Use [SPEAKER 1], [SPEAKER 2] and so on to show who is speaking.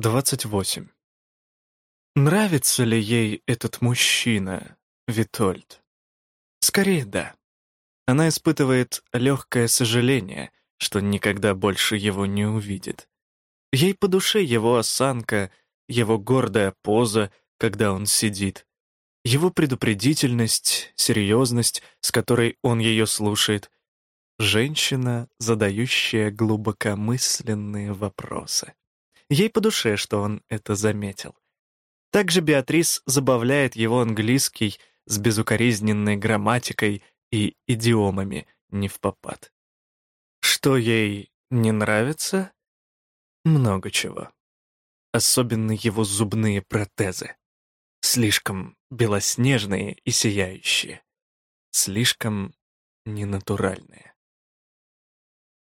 [SPEAKER 1] 28. Нравится ли ей этот мужчина, Витольд? Скорее, да. Она испытывает легкое сожаление, что никогда больше его не увидит. Ей по душе его осанка, его гордая поза, когда он сидит, его предупредительность, серьезность, с которой он ее слушает, женщина, задающая глубокомысленные вопросы. Ей по душе, что он это заметил. Также Беатрис забавляет его английский с безукоризненной грамматикой и идиомами не в попад. Что ей не нравится? Много чего. Особенно его зубные протезы. Слишком белоснежные и сияющие. Слишком ненатуральные.